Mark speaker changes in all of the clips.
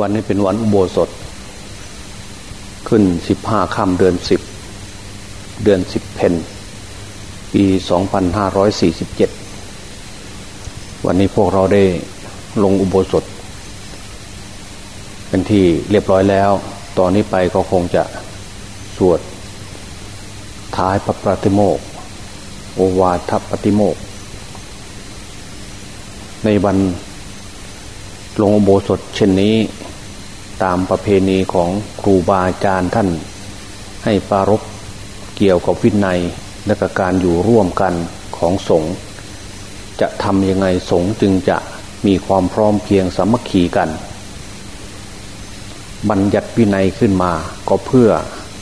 Speaker 1: วันนี้เป็นวันอุโบสถ ขึ้นสิบห้าค่ำเดือนสิบเดือนสิบเพนปีสองพันห้าร้อยสี่สิบเจ็ดวันนี้พวกเราได้ลงอุโบสถ เป็นที่เรียบร้อยแล้ว ตอนนี้ไปก็คงจะสวด ท้ายพระปฏิโมกโอวาทปฏิโมกในวัน ลงอุโบสถเช่นนี้ ตามประเพณีของครูบาอาจารย์ท่าน ให้ปารบเกี่ยวกับวินัยและกการอยู่ร่วมกันของสงฆ์จะทำยังไงสงฆ์จึงจะมีความพร้อมเพียงสามัคคีกัน บัญญัติวินัยขึ้นมาก็เพื่อ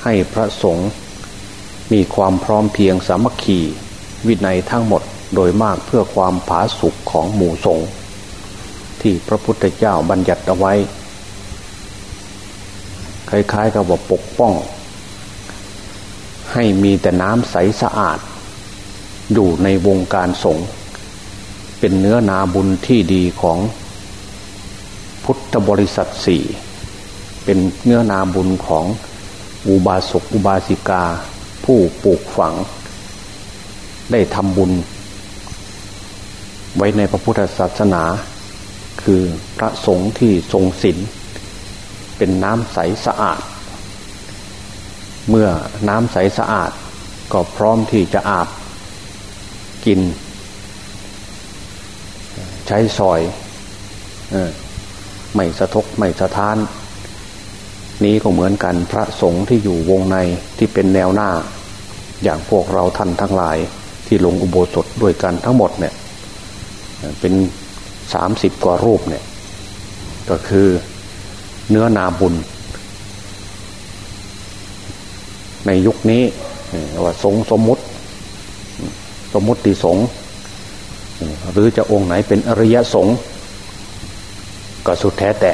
Speaker 1: ให้พระสงฆ์มีความพร้อมเพียงสามัคคีวินัยทั้งหมดโดยมากเพื่อความผาสุกของหมู่สงฆ์ ที่พระพุทธเจ้าบัญญัติเอาไว้ คล้ายๆกับว่าปกป้อง ให้มีแต่น้ำใสสะอาด อยู่ในวงการสงฆ์เป็นเนื้อนาบุญที่ดีของพุทธบริษัทสี่เป็นเนื้อนาบุญของอุบาสกอุบาสิกา ผู้ปลูกฝัง ได้ทำบุญ ไว้ในพระพุทธศาสนา คือพระสงฆ์ที่ทรงศีลเป็นน้ำใสสะอาด เมื่อน้ำใสสะอาดก็พร้อมที่จะอาบกิน ใช้ซอยไม่สะทกไม่สะท้าน นี้ก็เหมือนกันพระสงฆ์ที่อยู่วงในที่เป็นแนวหน้า อย่างพวกเราท่านทั้งหลายที่ลงอุโบสถด้วยกันทั้งหมดเนี่ย เป็น สามสิบกว่ารูปเนี่ย ก็คือเนื้อนาบุญ ในยุคนี้ว่าสงสมมุติ สมมุติสงหรือจะองค์ไหนเป็นอริยสงฆ์ก็สุดแท้แต่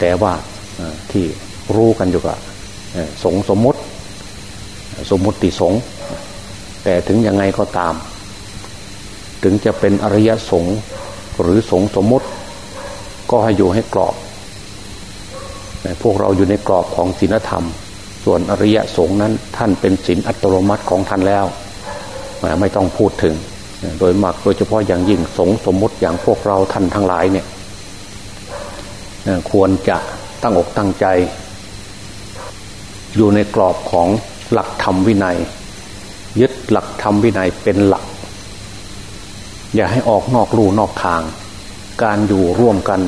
Speaker 1: แต่ว่าที่รู้กันอยู่กับสงสมมุติ สมมุติสงแต่ถึงยังไงก็ตาม ถึงจะเป็นอริยสงฆ์หรือสงสมมติ ก็ให้อยู่ให้กรอบ พวกเราอยู่ในกรอบของศีลธรรม ส่วนอริยสงฆ์นั้นท่านเป็นศีลอัตโนมัติของท่านแล้ว ไม่ต้องพูดถึง โดยมากโดยเฉพาะอย่างยิ่งสงสมมติอย่างพวกเราท่านทั้งหลายเนี่ยควรจะตั้งอกตั้งใจ อยู่ในกรอบของหลักธรรมวินัย ยึดหลักธรรมวินัยเป็นหลัก อย่าให้ออกนอกลู่นอกทาง การอยู่ร่วมกัน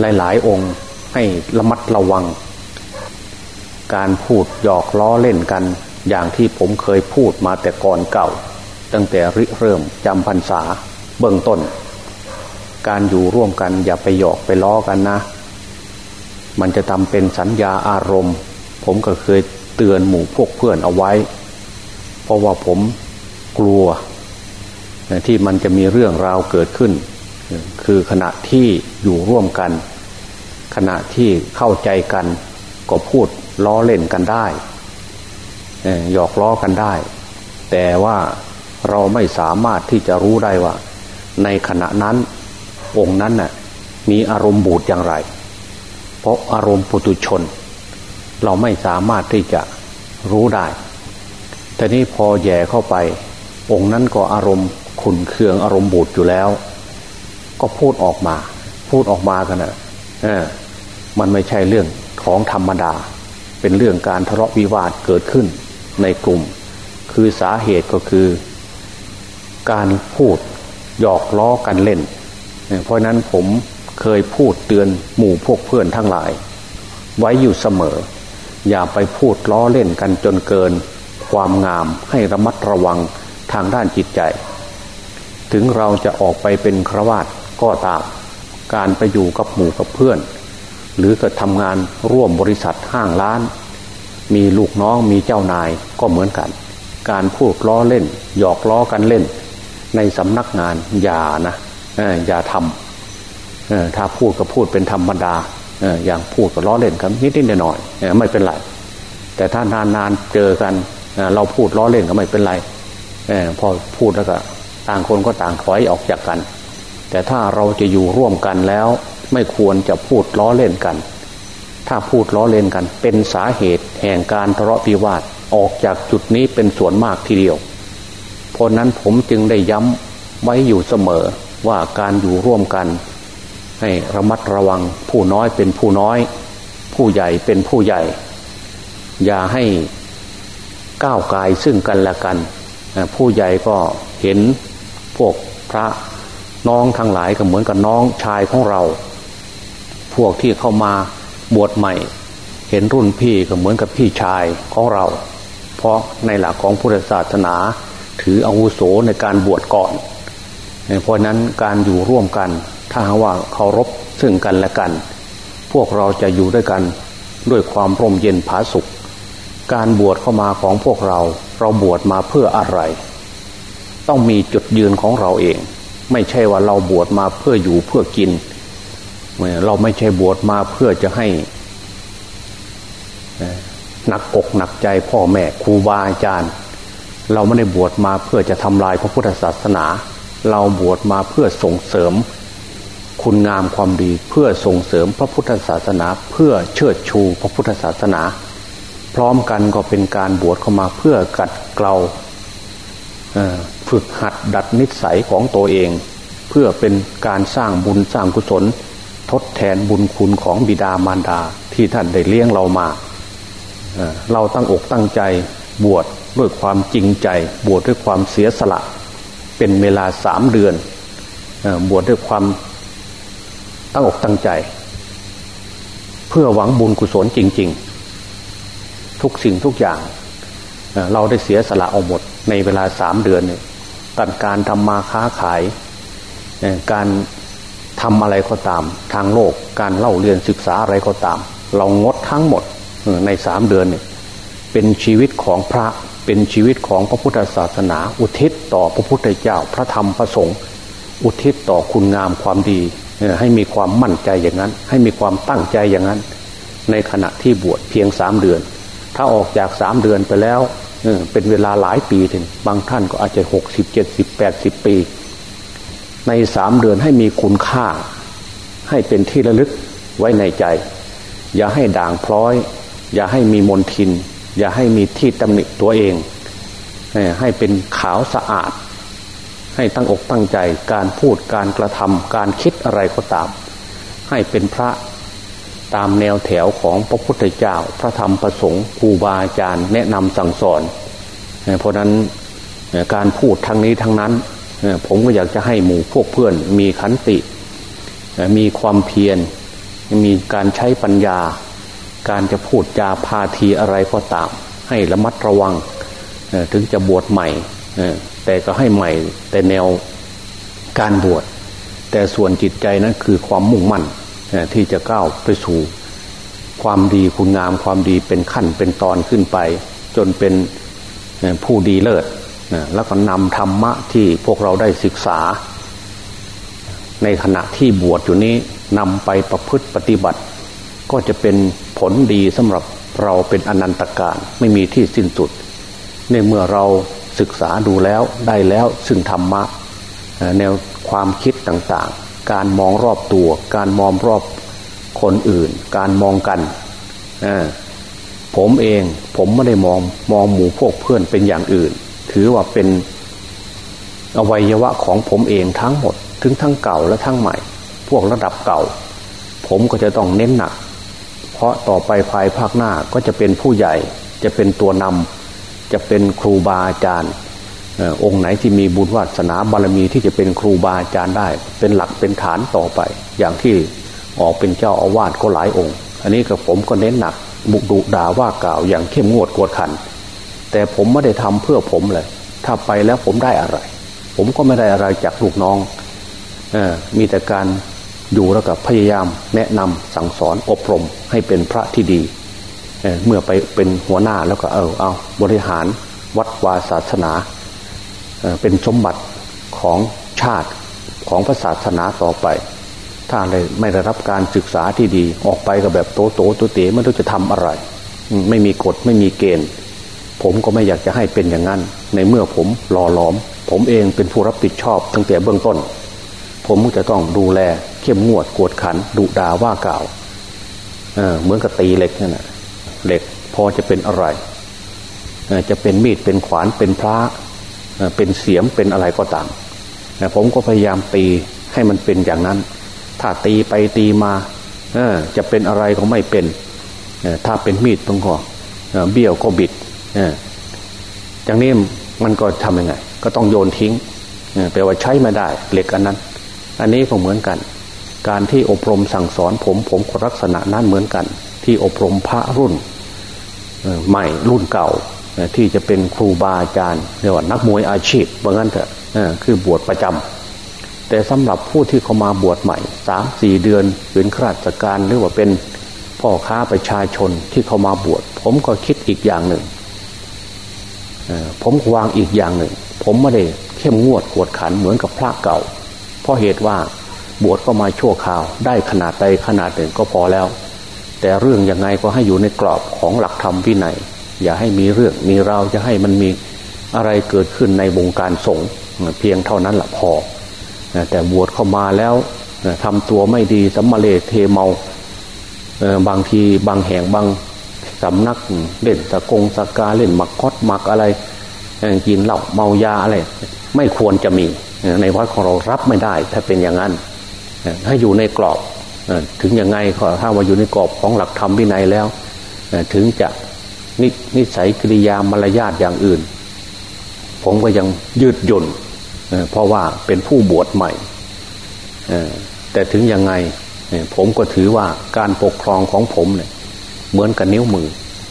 Speaker 1: หลาย ๆ องค์ให้ระมัดระวัง การพูดหยอกล้อเล่นกัน อย่างที่ผมเคยพูดมาแต่ก่อนเก่า ตั้งแต่ริเริ่มจำพรรษาเบื้องต้น การอยู่ร่วมกันอย่าไปหยอกไปล้อกันนะ มันจะทำเป็นสัญญาอารมณ์ ผมก็เคยเตือนหมู่พวกเพื่อนเอาไว้ เพราะว่าผมกลัว ที่มันจะมีเรื่องราวเกิดขึ้น คือขณะที่อยู่ร่วมกัน ขณะที่เข้าใจกันก็พูดล้อเล่นกันได้หยอกล้อกันได้ แต่ว่าเราไม่สามารถที่จะรู้ได้ว่า ในขณะนั้นองค์นั้นน่ะมีอารมณ์บูดอย่างไร เพราะอารมณ์ปุตุชน เราไม่สามารถที่จะรู้ได้แต่นี้พอแย่เข้าไป องค์นั้นก็อารมณ์ ขุนเคืองอารมณ์บูดอยู่แล้ว ก็พูดออกมา พูดออกมากันนะเออมันไม่ใช่เรื่องของธรรมดา เป็นเรื่องการทะเลาะวิวาทเกิดขึ้นในกลุ่ม คือสาเหตุก็คือ การพูดหยอกล้อกันเล่น เพราะนั้นผมเคยพูดเตือนหมู่พวกเพื่อนทั้งหลาย ไว้อยู่เสมอ อย่าไปพูดล้อเล่นกันจนเกิน ความงามให้ระมัดระวังทางด้านจิตใจ ถึงเราจะออกไปเป็นครวาตก็ตาม การไปอยู่กับหมู่กับเพื่อน หรือก็ทำงานร่วมบริษัทห้างร้าน มีลูกน้องมีเจ้านายก็เหมือนกัน การพูดล้อเล่น หยอกล้อกันเล่น ในสำนักงานอย่านะอย่าทำถ้าพูดก็พูดเป็นธรรมดาอย่างพูดก็ล้อเล่นกันนิดนิดหน่อยไม่เป็นไรแต่ถ้านานๆเจอกันเราพูดล้อเล่นก็ไม่เป็นไรพอพูดแล้วก็ ต่างคนก็ต่างถอยออกจากกัน แต่ถ้าเราจะอยู่ร่วมกันแล้ว ไม่ควรจะพูดล้อเล่นกัน ถ้าพูดล้อเล่นกัน เป็นสาเหตุแห่งการทะเลาะวิวาทออกจากจุดนี้เป็นส่วนมากทีเดียว เพราะนั้นผมจึงได้ย้ำไว้อยู่เสมอว่าการอยู่ร่วมกัน ให้ระมัดระวังผู้น้อยเป็นผู้น้อย ผู้ใหญ่เป็นผู้ใหญ่ อย่าให้ก้าวกายซึ่งกันและกัน ผู้ใหญ่ก็เห็น พวกพระน้องทั้งหลายก็เหมือนกับน้องชายของเรา พวกที่เข้ามาบวชใหม่ เห็นรุ่นพี่ก็เหมือนกับพี่ชายของเรา เพราะในหลักของพุทธศาสนา ถืออาวุโสในการบวชก่อน เพราะนั้นการอยู่ร่วมกัน ถ้าว่าเคารพซึ่งกันและกัน พวกเราจะอยู่ด้วยกันด้วยความร่มเย็นผาสุข การบวชเข้ามาของพวกเรา เราบวชมาเพื่ออะไร ต้องมีจุดยืนของเราเอง ไม่ใช่ว่าเราบวชมาเพื่ออยู่เพื่อกิน เราไม่ใช่บวชมาเพื่อจะให้หนักอกหนักใจพ่อแม่ครูบาอาจารย์ เราไม่ได้บวชมาเพื่อจะทำลายพระพุทธศาสนา เราบวชมาเพื่อส่งเสริม คุณงามความดีเพื่อส่งเสริมพระพุทธศาสนา เพื่อเชิดชูพระพุทธศาสนา พร้อมกันก็เป็นการบวชเข้ามาเพื่อกัดเกลา ฝึกหัดดัดนิสัยของตัวเอง เพื่อเป็นการสร้างบุญสร้างกุศล ทดแทนบุญคุณของบิดามารดาที่ท่านได้เลี้ยงเรามา เราตั้งอกตั้งใจบวชด้วยความจริงใจ บวชด้วยความเสียสละ เป็นเวลาสามเดือน บวชด้วยความตั้งอกตั้งใจ เพื่อหวังบุญกุศลจริง ๆ ทุกสิ่งทุกอย่างเราได้เสียสละเอาหมดในเวลาสามเดือนเนี่ย ตัดการทำมาค้าขาย การทำอะไรก็ตาม ทางโลกการเล่าเรียนศึกษาอะไรก็ตาม เรางดทั้งหมดในสามเดือนเนี่ยเป็นชีวิตของพระเป็นชีวิตของพระพุทธศาสนา อุทิศต่อพระพุทธเจ้าพระธรรมพระสงฆ์อุทิศต่อคุณงามความดี ให้มีความมั่นใจอย่างนั้น ให้มีความตั้งใจอย่างนั้น ในขณะที่บวชเพียงสามเดือน ถ้าออกจากสามเดือนไปแล้ว เป็นเวลาหลายปีถึง บางท่านก็อาจจะหกสิบเจ็ดสิบแปดสิบปี ในสามเดือนให้มีคุณค่า ให้เป็นที่ระลึกไว้ในใจ อย่าให้ด่างพร้อย อย่าให้มีมนทิน อย่าให้มีที่ตำหนิตัวเอง ให้เป็นขาวสะอาด ให้ตั้งอกตั้งใจการพูดการกระทำการคิดอะไรก็ตาม ให้เป็นพระ ตามแนวแถวของพระพุทธเจ้า พระธรรมประสงค์ครูบาอาจารย์แนะนำสั่งสอน เพราะนั้นการพูดทั้งนี้ทั้งนั้น ผมก็อยากจะให้หมู่พวกเพื่อนมีขันติ มีความเพียร มีการใช้ปัญญา การจะพูดจาพาทีอะไรก็ตาม ให้ระมัดระวัง ถึงจะบวชใหม่ แต่ก็ให้ใหม่แต่แนวการบวชแต่ส่วนจิตใจนั้นคือความมุ่งมั่น ที่จะก้าวไปสู่ความดีคุณงามความดีเป็นขั้นเป็นตอนขึ้นไป จนเป็นผู้ดีเลิศแล้วก็นำธรรมะที่พวกเราได้ศึกษา ในขณะที่บวชอยู่นี้นำไปประพฤติปฏิบัติ ก็จะเป็นผลดีสำหรับเราเป็นอนันตการไม่มีที่สิ้นสุด ในเมื่อเราศึกษาดูแล้วได้แล้วซึ่งธรรมะแนวความคิดต่าง การมองรอบตัว การมองรอบคนอื่น การมองกันผมเองผมไม่ได้มองมองหมู่พวกเพื่อนเป็นอย่างอื่น ถือว่าเป็นอวัยวะของผมเองทั้งหมด ถึงทั้งเก่าและทั้งใหม่ พวกระดับเก่า ผมก็จะต้องเน้นหนัก เพราะต่อไปภายภาคหน้าก็จะเป็นผู้ใหญ่ จะเป็นตัวนำจะเป็นครูบาอาจารย์ องค์ไหนที่มีบุญวาสนาบารมีที่จะเป็นครูบาอาจารย์ได้ เป็นหลักเป็นฐานต่อไป อย่างที่ออกเป็นเจ้าอาวาสก็หลายองค์ อันนี้กับผมก็เน้นหนัก บุกดุด่าว่ากล่าวอย่างเข้มงวดกวดขัน แต่ผมไม่ได้ทำเพื่อผมเลย ถ้าไปแล้วผมได้อะไร ผมก็ไม่ได้อะไรจากลูกน้องอมีแต่การอยู่แล้วกับพยายามแนะนำสั่งสอนอบรมให้เป็นพระที่ดีเเมื่อไปเป็นหัวหน้าแล้วก็เออเอาบริหารวัดวาศาสนา เป็นสมบัติของชาติของพระศาสนาต่อไป ถ้าไรไม่ได้รับการศึกษาที่ดีออกไปก็แบบโตโตตัวเต๋ไม่รู้จะทำอะไร ไม่มีกฎไม่มีเกณฑ์ ผมก็ไม่อยากจะให้เป็นอย่างนั้น ในเมื่อผมหล่อหลอม ผมเองเป็นผู้รับผิดชอบตั้งแต่เบื้องต้น ผมจะต้องดูแลเข้มงวดกวดขันดุดาว่ากล่าวเเหมือนกับตีเหล็กนั่นแหะเหล็กพอจะเป็นอะไรจะเป็นมีดเป็นขวานเป็นพระ เป็นเสียมเป็นอะไรก็ตามผมก็พยายามตีให้มันเป็นอย่างนั้น ถ้าตีไปตีมาจะเป็นอะไรก็ไม่เป็นถ้าเป็นมีดต้องก็เบี้ยวก็บิดอย่างนี้มันก็ทำยังไง ก็ต้องโยนทิ้งแปลว่าใช้ไม่ได้เหล็กอันนั้น อันนี้ก็เหมือนกัน การที่อบรมสั่งสอนผมผมก็ลักษณะนั้นเหมือนกัน ที่อบรมพระรุ่นใหม่รุ่นเก่า ที่จะเป็นครูบาอาจารย์เรียกว่านักมวยอาชีพว่างั้นเถอะคือบวชประจำแต่สำหรับผู้ที่เขามาบวชใหม่สามสี่เดือนเป็นข้าราชการหรือว่าเป็นพ่อค้าประชาชนที่เขามาบวชผมก็คิดอีกอย่างหนึ่งผมวางอีกอย่างหนึ่ง ผมไม่ได้เข้มงวดกวดขันเหมือนกับพระเก่า เพราะเหตุว่าบวชก็มาชั่วคราว ได้ขนาดใดขนาดหนึ่งก็พอแล้ว แต่เรื่องยังไงก็ให้อยู่ในกรอบของหลักธรรมวินัย อย่าให้มีเรื่องมีเราจะให้มันมีอะไรเกิดขึ้นในวงการสงฆ์เพียงเท่านั้นแหละพอ แต่บวชเข้ามาแล้วทำตัวไม่ดีสัมมาเลเทเมาบางทีบางแห่งบางสำนักเล่นตะกงสกาเล่นหมักคดหมักอะไรกินเหล้าเมายาอะไรไม่ควรจะมีในวัดของเรารับไม่ได้ ถ้าเป็นอย่างนั้นให้อยู่ในกรอบถึงยังไงขอถ้าว่าอยู่ในกรอบของหลักธรรมวินัยแล้ว ถึงจะ นนิสัยกิริยามารยาทอย่างอื่น ผมก็ยังยืดหยุ่นเพราะว่าเป็นผู้บวชใหม่แต่ถึงยังไงผมก็ถือว่าการปกครองของผมเนี่ยเหมือนกับนิ้วมือ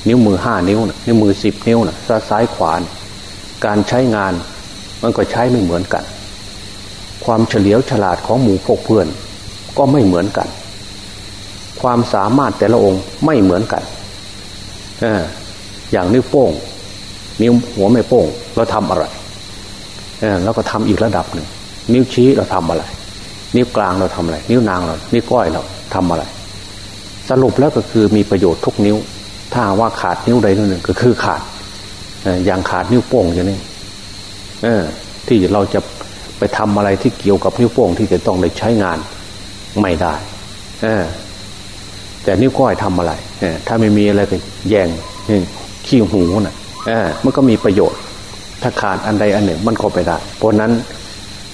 Speaker 1: นิ้วมือห้านิ้วนะนิ้วมือสิบนิ้วนะซ้ายขวานการใช้งานมันก็ใช้ไม่เหมือนกัน ความเฉลียวฉลาดของหมู่พกเพื่อน ก็ไม่เหมือนกัน ความสามารถแต่ละองค์ไม่เหมือนกัน อย่างนิ้วโป้ง นิ้วหัวไม่โป้ง เราทำอะไรแล้วก็ทำอีกระดับหนึ่งนิ้วชี้เราทำอะไร นิ้วกลางเราทำอะไร นิ้วนางเรานิ้วก้อยเราทำอะไร สรุปแล้วก็คือมีประโยชน์ทุกนิ้ว ถ้าว่าขาดนิ้วใดนิ้วหนึ่งก็คือขาดอย่างขาดนิ้วโป้งอย่างนี้ที่เราจะไปทำอะไรที่เกี่ยวกับนิ้วโป้งที่จะต้องได้ใช้งานไม่ได้แต่นิ้วก้อยทำอะไรถ้าไม่มีอะไรก็แยง ขี้หูนะ่ะมันก็มีประโยชน์ ถ้าขาดอันใดอันหนึ่งมันก็ไปได้ เพราะนั้น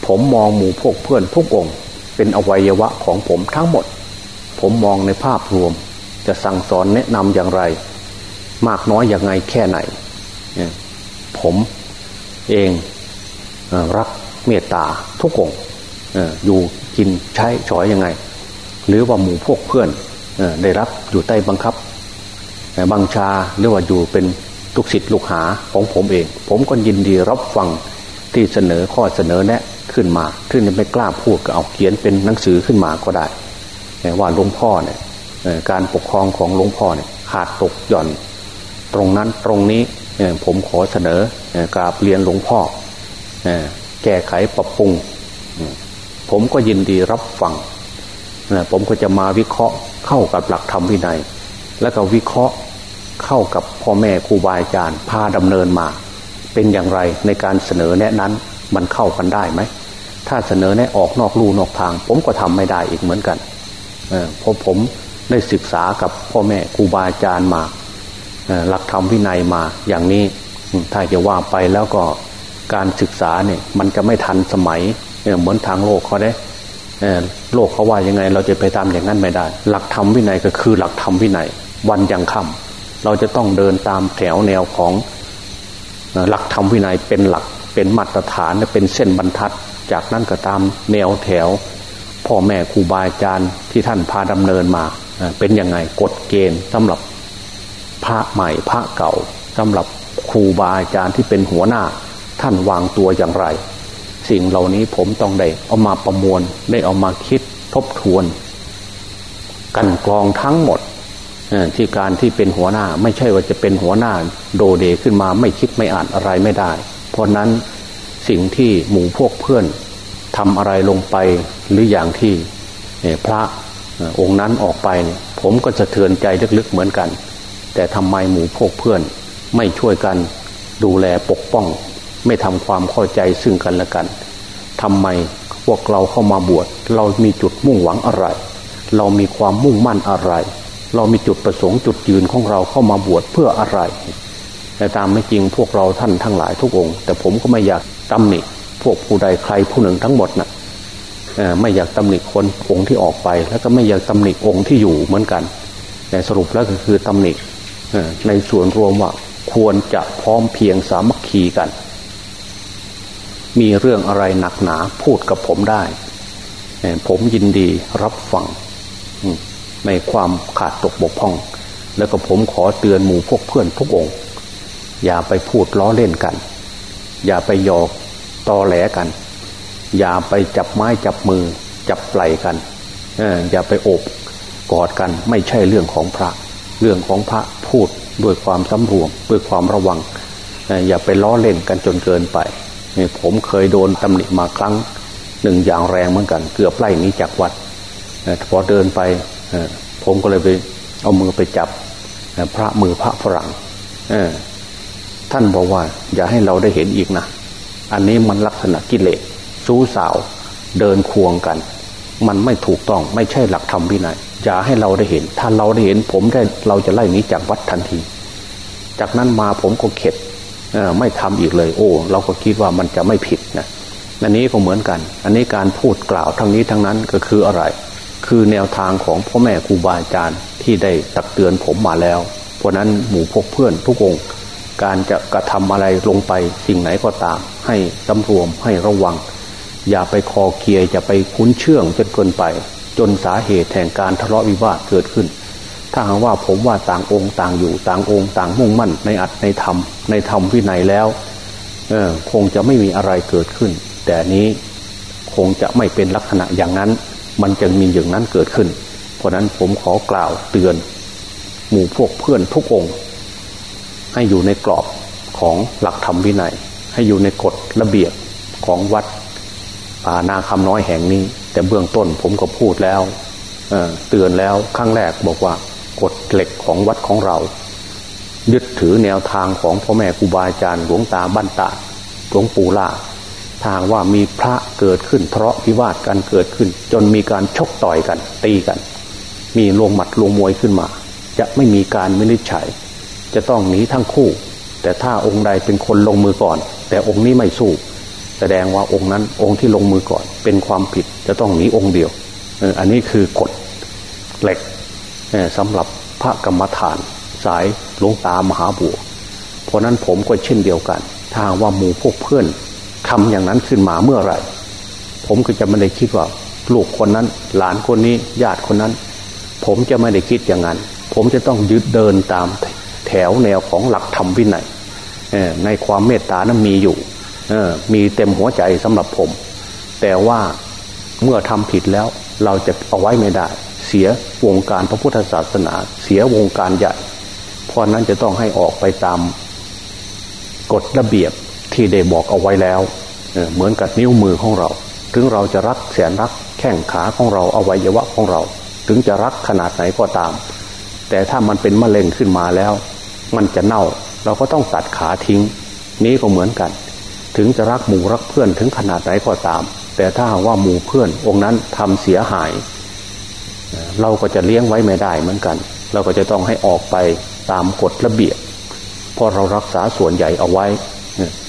Speaker 1: ผมมองหมู่พวกเพื่อนทุกองค์ เป็นอวัยวะของผมทั้งหมด ผมมองในภาพรวม จะสั่งสอนแนะนำอย่างไร มากน้อยอย่างไงแค่ไหน ผมเองรักเมตตาทุกองอยู่กินใช้ฉอยยังไง หรือว่าหมู่พวกเพื่อนได้รับอยู่ใต้บังคับ บังชาหรือว่าอยู่เป็นลูกศิษย์ลูกหาของผมเอง ผมก็ยินดีรับฟังที่เสนอข้อเสนอแนะขึ้นมาขึ้นไม่กล้าพูดก็เอาเขียนเป็นหนังสือขึ้นมาก็ได้ว่าหลวงพ่อเนี่ยการปกครองของหลวงพ่อเนี่ยขาดตกหย่อน ตรงนั้นตรงนี้ผมขอเสนอกราบเรียนหลวงพ่อแก้ไขปรับปรุง ผมก็ยินดีรับฟังผมก็จะมาวิเคราะห์เข้ากับหลักธรรมวินัย แล้วก็วิเคราะห์ เข้ากับพ่อแม่ครูบาอาจารย์พาดำเนินมา เป็นอย่างไรในการเสนอแนะนั้นมันเข้ากันได้ไหมถ้าเสนอแนะออกนอกลู่นอกทาง ผมก็ทำไม่ได้อีกเหมือนกันเพราะผมได้ศึกษากับพ่อแม่ครูบาอาจารย์มาหลักธรรมวินัยมาอย่างนี้ถ้าจะว่าไปแล้วก็การศึกษาเนี่ยมันจะไม่ทันสมัยเหมือนทางโลกเขาได้โลกเขาว่ายังไง เราจะไปตามอย่างนั้นไม่ได้ หลักธรรมวินัยก็คือหลักธรรมวินัย วันยังค่ำ เราจะต้องเดินตามแถวแนวของหลักธรรมวินัยเป็นหลักเป็นมาตรฐานเป็นเส้นบรรทัด จากนั้นก็ตามแนวแถว พ่อแม่ครูบาอาจารย์ที่ท่านพาดำเนินมา เป็นยังไงกฎเกณฑ์สำหรับพระใหม่พระเก่าสำหรับครูบาอาจารย์ที่เป็นหัวหน้าท่านวางตัวอย่างไร สิ่งเหล่านี้ผมต้องได้เอามาประมวลได้เอามาคิดทบทวน กันกรองทั้งหมด ที่การที่เป็นหัวหน้า ไม่ใช่ว่าจะเป็นหัวหน้าโดเดขึ้นมาไม่คิดไม่อ่านอะไรไม่ได้ เพราะนั้นสิ่งที่หมู่พวกเพื่อนทำอะไรลงไปหรืออย่างที่พระองค์นั้นออกไปผมก็จะเทือนใจลึกๆเหมือนกัน แต่ทำไมหมู่พวกเพื่อนไม่ช่วยกันดูแลปกป้อง ไม่ทำความเข้าใจซึ่งกันและกันทำไมพวกเราเข้ามาบวชเรามีจุดมุ่งหวังอะไร เรามีความมุ่งมั่นอะไร เรามีจุดประสงค์จุดยืนของเราเข้ามาบวชเพื่ออะไร แต่ตามไม่จริงพวกเราท่านทั้งหลายทุกองค์ แต่ผมก็ไม่อยากตำหนิพวกผู้ใดใครผู้หนึ่งทั้งหมดนะ่ะไม่อยากตำหนิคนองค์ที่ออกไป แล้วก็ไม่อยากตำหนิองค์ที่อยู่เหมือนกัน แต่สรุปแล้วก็คือตำหนิในส่วนรวมว่าควรจะพร้อมเพียงสามัคคีกัน มีเรื่องอะไรหนักหนาพูดกับผมได้ ผมยินดีรับฟัง ในความขาดตกบกพร่อง แล้วก็ผมขอเตือนหมู่พวกเพื่อนทุกองค์ อย่าไปพูดล้อเล่นกัน อย่าไปหยอกตอแหลกัน อย่าไปจับไม้จับมือ จับไหล่กันอย่าไปโอบกอดกันไม่ใช่เรื่องของพระ เรื่องของพระพูดด้วยความสำรวมด้วยความระวัง อย่าไปล้อเล่นกันจนเกินไป ผมเคยโดนตำหนิมาครั้งหนึ่งอย่างแรงเหมือนกัน เกือบไล่นี้จากวัดพอเดินไป ผมก็เลยไปเอามือไปจับพระมือพระฝรั่งท่านบอกว่า อย่าให้เราได้เห็นอีกนะ อันนี้มันลักษณะกิเลสซู้สาวเดินควงกัน มันไม่ถูกต้องไม่ใช่หลักธรรมวินัยอย่าให้เราได้เห็น ถ้าเราได้เห็น ผมได้เราจะไล่นี้จากวัดทันที จากนั้นมาผมก็เข็ดไม่ทำอีกเลย โอ้ เราก็คิดว่ามันจะไม่ผิดนะอันนี้ก็เหมือนกัน อันนี้การพูดกล่าวทั้งนี้ทั้งนั้นก็คืออะไร คือแนวทางของพ่อแม่ครูบาอาจารย์ที่ได้ตักเตือนผมมาแล้ว เพราะนั้นหมู่พกเพื่อนทุกองค์การจะกระทำอะไรลงไปสิ่งไหนก็ตาม ให้สำรวมให้ระวัง อย่าไปคอเคียอย่าไปคุ้นเชื่องจนเกินไป จนสาเหตุแห่งการทะเลาะวิวาทเกิดขึ้น ถ้าหากว่าผมว่าต่างองค์ต่างอยู่ต่างองค์ต่างมุ่งมั่นในอัดในธรรมในธรรมวินัยแล้วออคงจะไม่มีอะไรเกิดขึ้น แต่นี้คงจะไม่เป็นลักษณะอย่างนั้น มันจะมีอย่างนั้นเกิดขึ้น เพราะนั้นผมขอกล่าวเตือน หมู่พวกเพื่อนทุกองค์ ให้อยู่ในกรอบของหลักธรรมวินัย ให้อยู่ในกฎระเบียบของวัดป่านาคำน้อยแห่งนี้ แต่เบื้องต้นผมก็พูดแล้วเเตือนแล้วครั้งแรกบอกว่ากฎเหล็กของวัดของเรา ยึดถือแนวทางของพ่อแม่ครูบาอาจารย์หลวงตาบันตาหลวงปู่ล่า ทางว่ามีพระเกิดขึ้นทะเลาะวิวาทกันเกิดขึ้น จนมีการชกต่อยกัน ตีกัน มีลงหมัดลงมวยขึ้นมา จะไม่มีการวินิจฉัย จะต้องหนีทั้งคู่ แต่ถ้าองค์ใดเป็นคนลงมือก่อน แต่องค์นี้ไม่สู้ แสดงว่าองค์นั้นองค์ที่ลงมือก่อน เป็นความผิดจะต้องหนีองค์เดียวอันนี้คือกฎเหล็กสำหรับพระกรรมฐาน สายหลวงตามหาบัวเพราะนั้นผมก็เช่นเดียวกันถ้าว่าหมู่พวกเพื่อน ทำอย่างนั้นขึ้นมาเมื่อไหร่ ผมก็จะไม่ได้คิดว่า ลูกคนนั้น หลานคนนี้ญาติคนนั้น ผมจะไม่ได้คิดอย่างนั้น ผมจะต้องยึดเดินตามแถวแนวของหลักธรรมวินัยในความเมตตานั้นมีอยู่มีเต็มหัวใจสำหรับผม แต่ว่าเมื่อทำผิดแล้วเราจะเอาไว้ไม่ได้ เสียวงการพระพุทธศาสนา เสียวงการใหญ่เพราะนั้นจะต้องให้ออกไปตามกฎระเบียบ ที่ได้บอกเอาไว้แล้วเหมือนกับนิ้วมือของเรา ถึงเราจะรักแสนรักแข้งขาของเราเอาไว้ยวะของเรา ถึงจะรักขนาดไหนก็ตาม แต่ถ้ามันเป็นมะเร็งขึ้นมาแล้ว มันจะเน่าเราก็ต้องตัดขาทิ้ง นี้ก็เหมือนกัน ถึงจะรักหมู่รักเพื่อนถึงขนาดไหนก็ตาม แต่ถ้าว่าหมู่เพื่อนองค์นั้นทำเสียหาย เราก็จะเลี้ยงไว้ไม่ได้เหมือนกัน เราก็จะต้องให้ออกไปตามกฎระเบียบเพราะเรารักษาส่วนใหญ่เอาไว้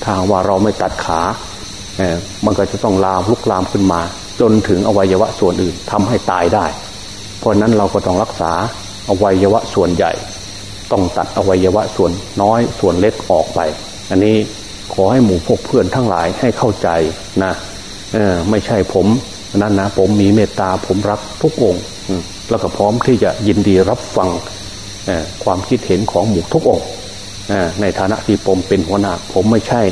Speaker 1: ถ้าว่าเราไม่ตัดขามันก็จะต้องลามลุกลามขึ้นมา จนถึงอวัยวะส่วนอื่นทำให้ตายได้ เพราะนั้นเราก็ต้องรักษาอวัยวะส่วนใหญ่ ต้องตัดอวัยวะส่วนน้อยส่วนเล็กออกไป อันนี้ขอให้หมู่พกเพื่อนทั้งหลายให้เข้าใจนะไม่ใช่ผมนั่นนะผมมีเมตตาผมรักทุกองค์แล้วก็พร้อมที่จะยินดีรับฟังความคิดเห็นของหมู่ทุกองค์ ในฐานะที่ผมเป็นหัวหน้าผมไม่ใช่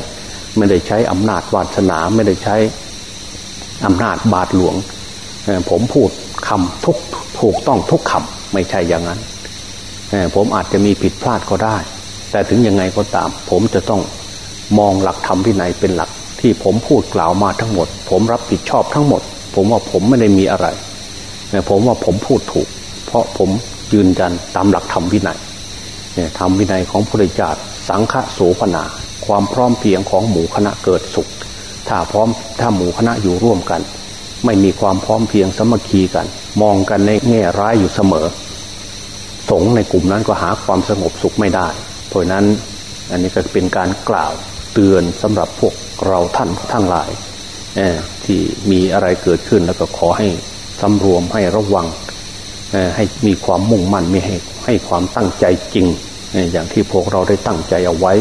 Speaker 1: ไม่ได้ใช้อำนาจวาสนาไม่ได้ใช้อำนาจบาทหลวง ผมพูดคำทุกถูกต้องทุกคำไม่ใช่อย่างนั้นผมอาจจะมีผิดพลาดก็ได้ แต่ถึงยังไงก็ตาม ผมจะต้องมองหลักธรรมที่ไหนเป็นหลัก ที่ผมพูดกล่าวมาทั้งหมด ผมรับผิดชอบทั้งหมด ผมว่าผมไม่ได้มีอะไรผมว่าผมพูดถูก เพราะผมยืนยันตามหลักธรรมวินัย ธรรมวินัยของพระเจ้าสังฆโสพนา ความพร้อมเพียงของหมู่คณะเกิดสุข ถ้าพร้อมถ้าหมู่คณะอยู่ร่วมกัน ไม่มีความพร้อมเพียงสมัคคีกัน มองกันในแง่ร้ายอยู่เสมอ สงในกลุ่มนั้นก็หาความสงบสุขไม่ได้ เพราะนั้นอันนี้ก็เป็นการกล่าวเตือนสำหรับพวกเราท่านทั้งหลายที่มีอะไรเกิดขึ้นแล้วก็ขอให้สำรวมให้ระวังให้มีความมุ่งมั่นมีให้ให้ความตั้งใจจริง อย่างที่พวกเราได้ตั้งใจเอาไว้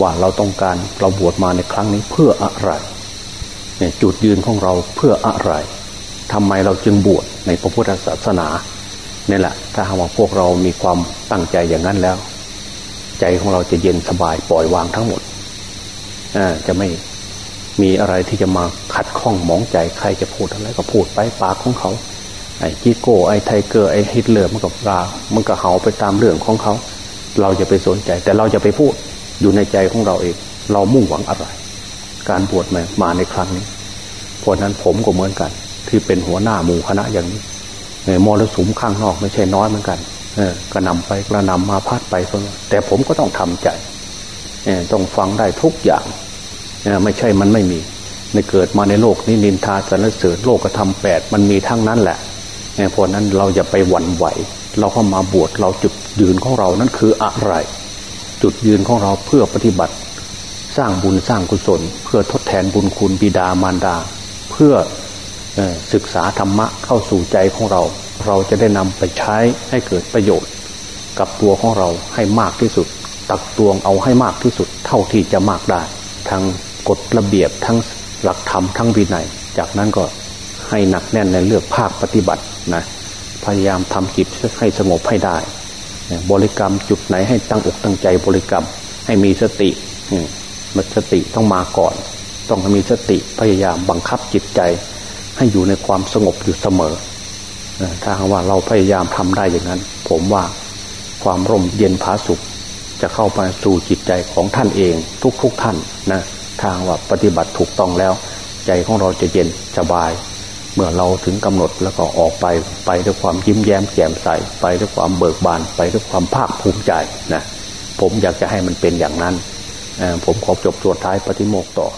Speaker 1: ว่าเราต้องการเราบวชมาในครั้งนี้เพื่ออะไรจุดยืนของเราเพื่ออะไรทำไมเราจึงบวชในพระพุทธศาสนาเนี่ยแหละ ถ้าหากว่าพวกเรามีความตั้งใจอย่างนั้นแล้ว ใจของเราจะเย็นสบายปล่อยวางทั้งหมดจะไม่มีอะไรที่จะมาขัดข้องหมองใจใครจะพูดอะไรก็พูดไปปากของเขา ไอ้จิโก้ไอ้ไทเกอร์ไอ้ฮิตเลอร์มันก็รามันก็เห่าไปตามเรื่องของเขา เราจะไปสนใจ แต่เราจะไปพูดอยู่ในใจของเราเอง เรามุ่งหวังอะไร การบวชมามาในครั้งนี้เพราะนั้นผมก็เหมือนกัน ที่เป็นหัวหน้าหมู่คณะอย่างนี้มรสุมข้างนอกไม่ใช่น้อยเหมือนกันเอกระนำไปกระนำมาพัดไปแต่ผมก็ต้องทำใจต้องฟังได้ทุกอย่างไม่ใช่มันไม่มีในเกิดมาในโลกนี้นินทาสรรเสริญโลกกระทำแปดมันมีทั้งนั้นแหละ เพราะนั้นเราอย่าไปหวั่นไหว เราเข้ามาบวชเราจุดยืนของเรานั้นคืออะไร จุดยืนของเราเพื่อปฏิบัติ สร้างบุญสร้างกุศล เพื่อทดแทนบุญคุณบิดามารดา เพื่อศึกษาธรรมะเข้าสู่ใจของเรา เราจะได้นำไปใช้ให้เกิดประโยชน์ กับตัวของเราให้มากที่สุด ตักตวงเอาให้มากที่สุด เท่าที่จะมากได้ทั้งกฎระเบียบทั้งหลักธรรมทั้งวินัย จากนั้นก็ให้หนักแน่นในเลือกภาคปฏิบัติ นะพยายามทำจิตให้สงบให้ได้ บริกรรมจุดไหนให้ตั้งอกตั้งใจบริกรรมให้มีสติมันสติต้องมาก่อน ต้องมีสติพยายามบังคับจิตใจ ให้อยู่ในความสงบอยู่เสมอ ถ้าว่าเราพยายามทำได้อย่างนั้น ผมว่าความร่มเย็นผาสุขจะเข้าไปสู่จิตใจของท่านเองทุกๆทท่านนะทางว่าปฏิบัติถูกต้องแล้ว ใจของเราจะเย็นสบาย เมื่อเราถึงกำหนดแล้วก็ออกไปไปด้วยความยิ้มแย้มแจ่มใสไปด้วยความเบิกบานไปด้วยความภาคภูมิใจนะผมอยากจะให้มันเป็นอย่างนั้นผมขอจบตัวท้ายปฏิโมกต่อ